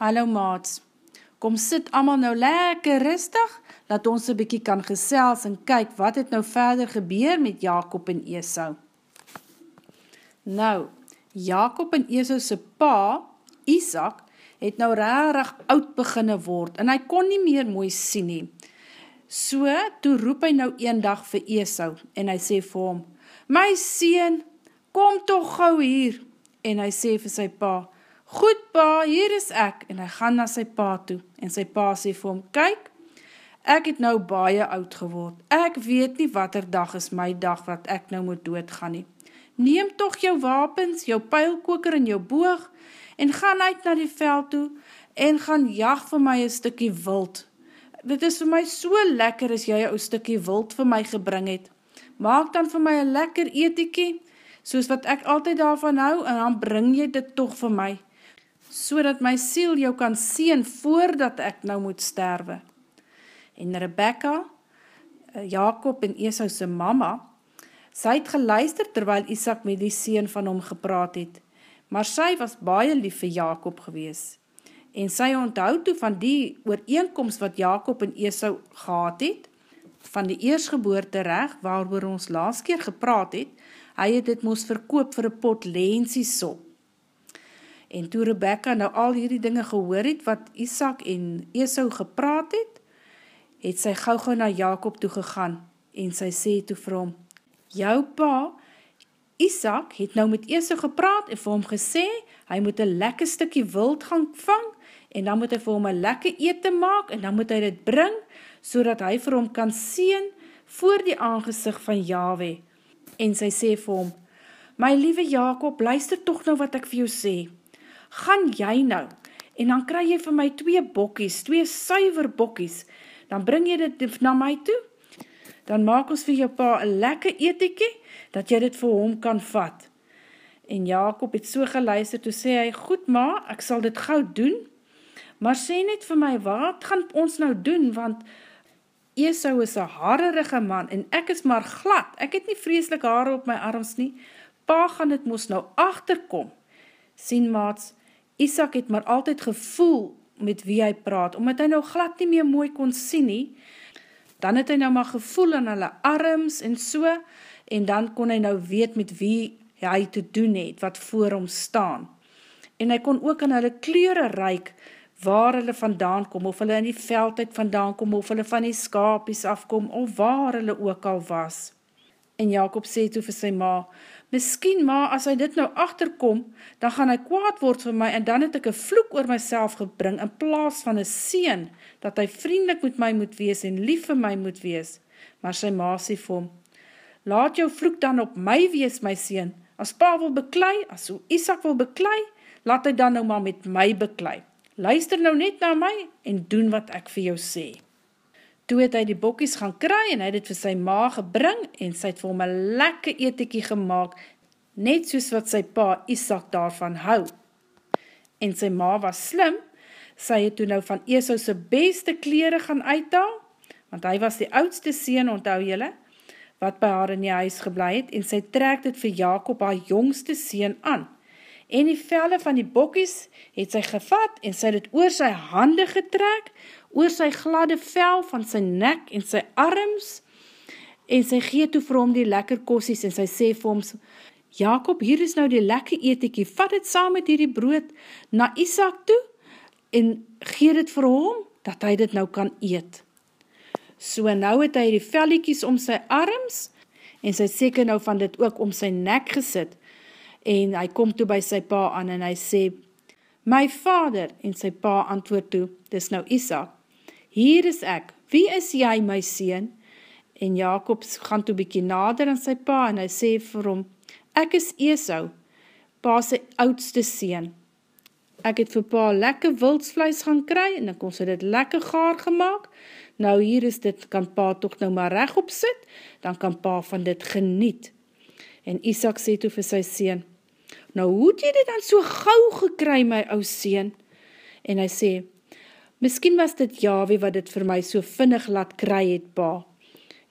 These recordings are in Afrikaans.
Hallo maats, kom sit allemaal nou lekker rustig, dat ons een bykie kan gesels en kyk wat het nou verder gebeur met Jacob en Esau. Nou, Jacob en Esau se pa, Isaac, het nou rarig oud beginne word en hy kon nie meer mooi sien nie. So, toe roep hy nou een dag vir Esau en hy sê vir hom, My sien, kom toch gauw hier. En hy sê vir sy pa, Goed pa, hier is ek, en hy gaan na sy pa toe, en sy pa sê vir hom, kyk, ek het nou baie oud geword, ek weet nie wat er dag is my dag wat ek nou moet doodgaan nie. Neem toch jou wapens, jou pijlkoker en jou boog, en gaan uit na die veld toe, en gaan jag vir my een stukkie wild. Dit is vir my so lekker as jy een stukkie wild vir my gebring het. Maak dan vir my een lekker etiekie, soos wat ek altyd daarvan hou, en dan bring jy dit toch vir my so dat my siel jou kan sien voordat ek nou moet sterwe. En Rebecca, eh, Jacob en Esau sy mama, sy het geluister terwyl Isaac met die sien van hom gepraat het, maar sy was baie lief vir Jacob gewees. En sy onthoud toe van die ooreenkomst wat Jacob en Esau gehad het, van die eersgeboorte recht, waarover ons laas keer gepraat het, hy het dit moes verkoop vir een pot lensiesop. En toe Rebecca nou al hierdie dinge gehoor het, wat Isaac en Esau gepraat het, het sy gauw gauw na Jacob toe gegaan, en sy sê toe vir hom, Jou pa, Isaac, het nou met Esau gepraat, en vir hom gesê, hy moet een lekker stukkie wild gaan vang, en dan moet hy vir hom een lekker eten maak, en dan moet hy dit bring, so hy vir hom kan sien, voor die aangezicht van Yahweh. En sy sê vir hom, My liewe Jacob, luister toch nou wat ek vir jou sê, gaan jy nou, en dan kry jy vir my twee bokkies, twee suiver bokkies, dan bring jy dit na my toe, dan maak ons vir jou pa een lekker etiekie, dat jy dit vir hom kan vat. En Jacob het so geluister, toe sê hy, goed ma, ek sal dit gauw doen, maar sê net vir my, wat gaan ons nou doen, want Esau is een harerige man, en ek is maar glad, ek het nie vreselik haare op my arms nie, pa gaan het moes nou achterkom. Sien maats, Isaac het maar altyd gevoel met wie hy praat, omdat hy nou glad nie meer mooi kon sien nie, dan het hy nou maar gevoel aan hulle arms en so, en dan kon hy nou weet met wie hy te doen het, wat voor hom staan. En hy kon ook aan hulle kleure reik, waar hulle vandaan kom, of hulle in die veldheid vandaan kom, of hulle van die skapies afkom, of waar hulle ook al was. En Jacob sê toe vir sy ma, Miskien ma, as hy dit nou achterkom, dan gaan hy kwaad word vir my en dan het ek een vloek oor myself gebring in plaas van een seen, dat hy vriendelik met my moet wees en lief vir my moet wees. Maar sy ma sê vir hom, laat jou vloek dan op my wees, my seen. As pa wil beklei, as hoe Isaac wil beklei, laat hy dan nou maar met my beklei. Luister nou net na my en doen wat ek vir jou sê. Toe het hy die bokkies gaan kry en hy het het vir sy ma gebring en sy het vir hom een lekker etekie gemaakt, net soos wat sy pa Isaac daarvan hou. En sy ma was slim, sy het toe nou van Esau sy beste kleren gaan uitdaal, want hy was die oudste sien, onthou jylle, wat by haar in die huis geblei het, en sy trekt het vir Jacob haar jongste sien aan. En die velle van die bokkies het sy gevat en sy het oor sy hande getrek, oor sy gladde vel van sy nek en sy arms, en sy gee toe vir hom die lekker kossies, en sy sê vir hom, Jacob, hier is nou die lekker eetiekie, vat het saam met hierdie brood na Isaac toe, en gee dit vir hom, dat hy dit nou kan eet. So nou het hy die velliekies om sy arms, en sy seker nou van dit ook om sy nek gesit, en hy kom toe by sy pa aan, en hy sê, My vader, en sy pa antwoord toe, dis nou Isaac, hier is ek, wie is jy my sien? En Jacob gaan toe bykie nader aan sy pa en hy sê vir hom, ek is Esau, pa sy oudste sien. Ek het vir pa lekker wildsvleis gaan kry en ek ons het dit lekker gaar gemaakt. Nou hier is dit, kan pa toch nou maar recht op sit, dan kan pa van dit geniet. En Isaac sê toe vir sy sien, nou hoe het jy dit dan so gauw gekry my ou sien? En hy sê, Miskien was dit Yahweh wat dit vir my so vinnig laat kry het, pa.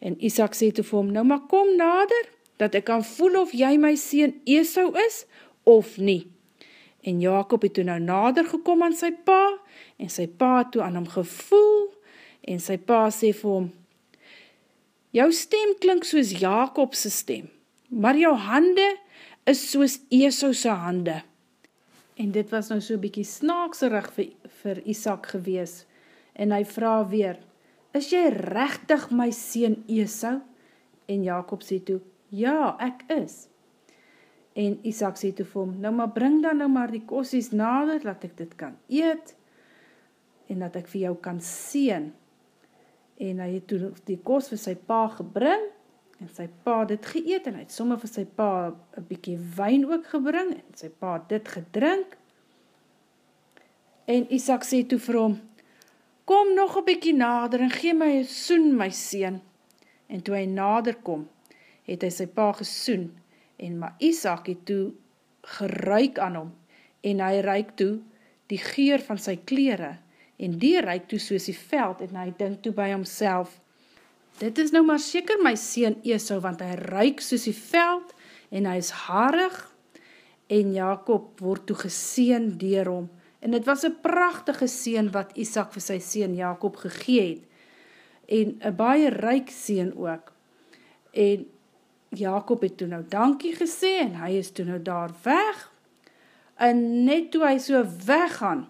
En Isaac sê toe vir hom, nou maar kom nader, dat ek kan voel of jy my sien Esau is, of nie. En Jacob het toe nou nader gekom aan sy pa, en sy pa toe aan hom gevoel, en sy pa sê vir hom, Jou stem klink soos Jacobse stem, maar jou hande is soos Esau'se hande. En dit was nou so bykie snaakserig vir, vir Isaac gewees, en hy vraag weer, Is jy rechtig my sien Esau? En Jacob sê toe, Ja, ek is. En Isaac sê toe vir hom, nou maar bring dan nou maar die kossies nader, dat ek dit kan eet, en dat ek vir jou kan sien. En hy het toe die kos vir sy pa gebring, en sy pa dit geëet, en hy het somme vir sy pa een bykie wijn ook gebring, en sy pa dit gedrink. En Isaac sê toe vir hom, kom nog een bykie nader, en gee my een soen, my sien. En toe hy nader kom, het hy sy pa gesoen, en maar Isaac het toe geruik aan hom, en hy ruik toe die geur van sy kleren, en die ruik toe soos die veld, en hy dink toe by homself, dit is nou maar seker my sien Esau, want hy ruik soos die veld, en hy is harig, en Jacob word toe geseen dier hom, en het was een prachtige seen wat Isaac vir sy seen Jacob gegee het, en een baie ruik seen ook, en Jacob het toe nou dankie gesê en hy is toe nou daar weg. En net toe hy so weggaan,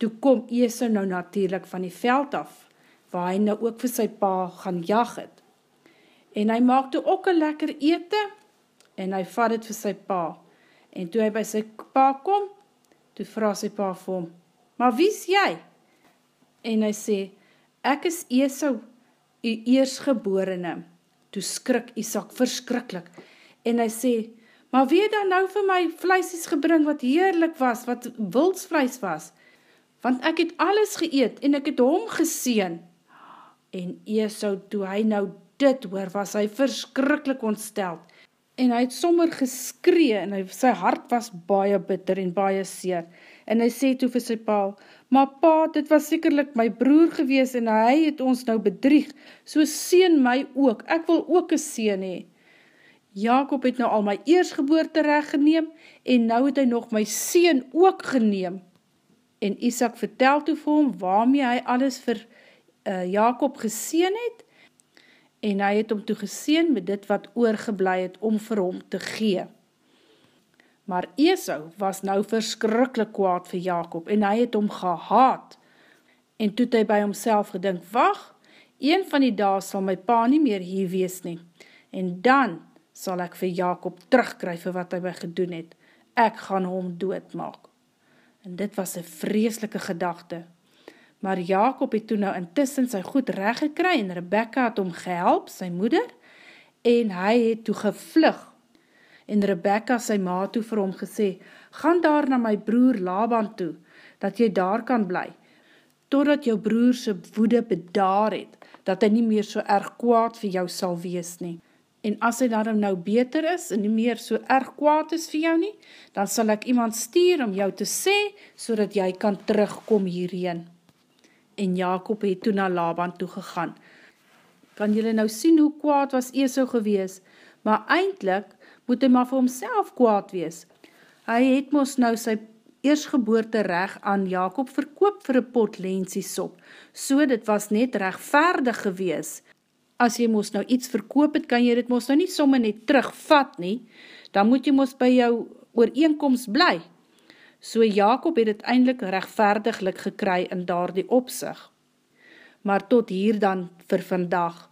toe kom Esau nou natuurlijk van die veld af, waar hy nou ook vir sy pa gaan jag het. En hy maak toe ook een lekker ete, en hy vat het vir sy pa. En toe hy by sy pa kom, toe vraag sy pa vir hom, maar wie is jy? En hy sê, ek is Esau, u eersgeborene, toe skrik Isaac verskrikkelijk, en hy sê, maar wie dan nou vir my vleisies gebring wat heerlik was, wat wildsvleis was, want ek het alles geëet, en ek het hom geseen, en Esau, toe hy nou dit hoor, was hy verskrikkelijk ontsteld, en hy het sommer geskree, en hy, sy hart was baie bitter en baie seer, en hy sê toe vir sy paal, maar pa, dit was sekerlik my broer gewees, en hy het ons nou bedrieg, so seen my ook, ek wil ook een seen hee. Jacob het nou al my eersgeboorte recht geneem, en nou het hy nog my seen ook geneem. En Isaac vertel toe vir hom, waarmee hy alles vir uh, Jacob geseen het, en hy het hom toe geseen met dit wat oorgeblij het om vir hom te gee. Maar Esau was nou verskrikkelijk kwaad vir Jacob en hy het hom gehaad. En toe hy by homself gedink, wacht, een van die daas sal my pa nie meer hier wees nie. En dan sal ek vir Jacob terugkryf vir wat hy my gedoen het. Ek gaan hom doodmaak. En dit was een vreeslike gedachte. Maar Jacob het toen nou intussen sy goed recht gekry en Rebecca het hom gehelp, sy moeder, en hy het toe gevlug. En Rebecca sy ma toe vir hom gesê, gaan daar na my broer Laban toe, dat jy daar kan bly, totdat jou broer sy woede bedaar het, dat hy nie meer so erg kwaad vir jou sal wees nie. En as hy daarom nou beter is, en nie meer so erg kwaad is vir jou nie, dan sal ek iemand stuur om jou te sê, so jy kan terugkom hierheen en Jacob het toe na Laban toe gegaan. Kan jylle nou sien hoe kwaad was Esau gewees, maar eindelijk moet hy maar vir homself kwaad wees. Hy het mos nou sy eersgeboorte reg aan Jacob verkoop vir een pot lensiesop, so dit was net rechtvaardig gewees. As jy mos nou iets verkoop het, kan jy dit mos nou nie somme net terugvat nie, dan moet jy mos by jou ooreenkomst bly. So Jacob het het eindelijk rechtvaardiglik gekry in daar die opzig. Maar tot hier dan vir vandag.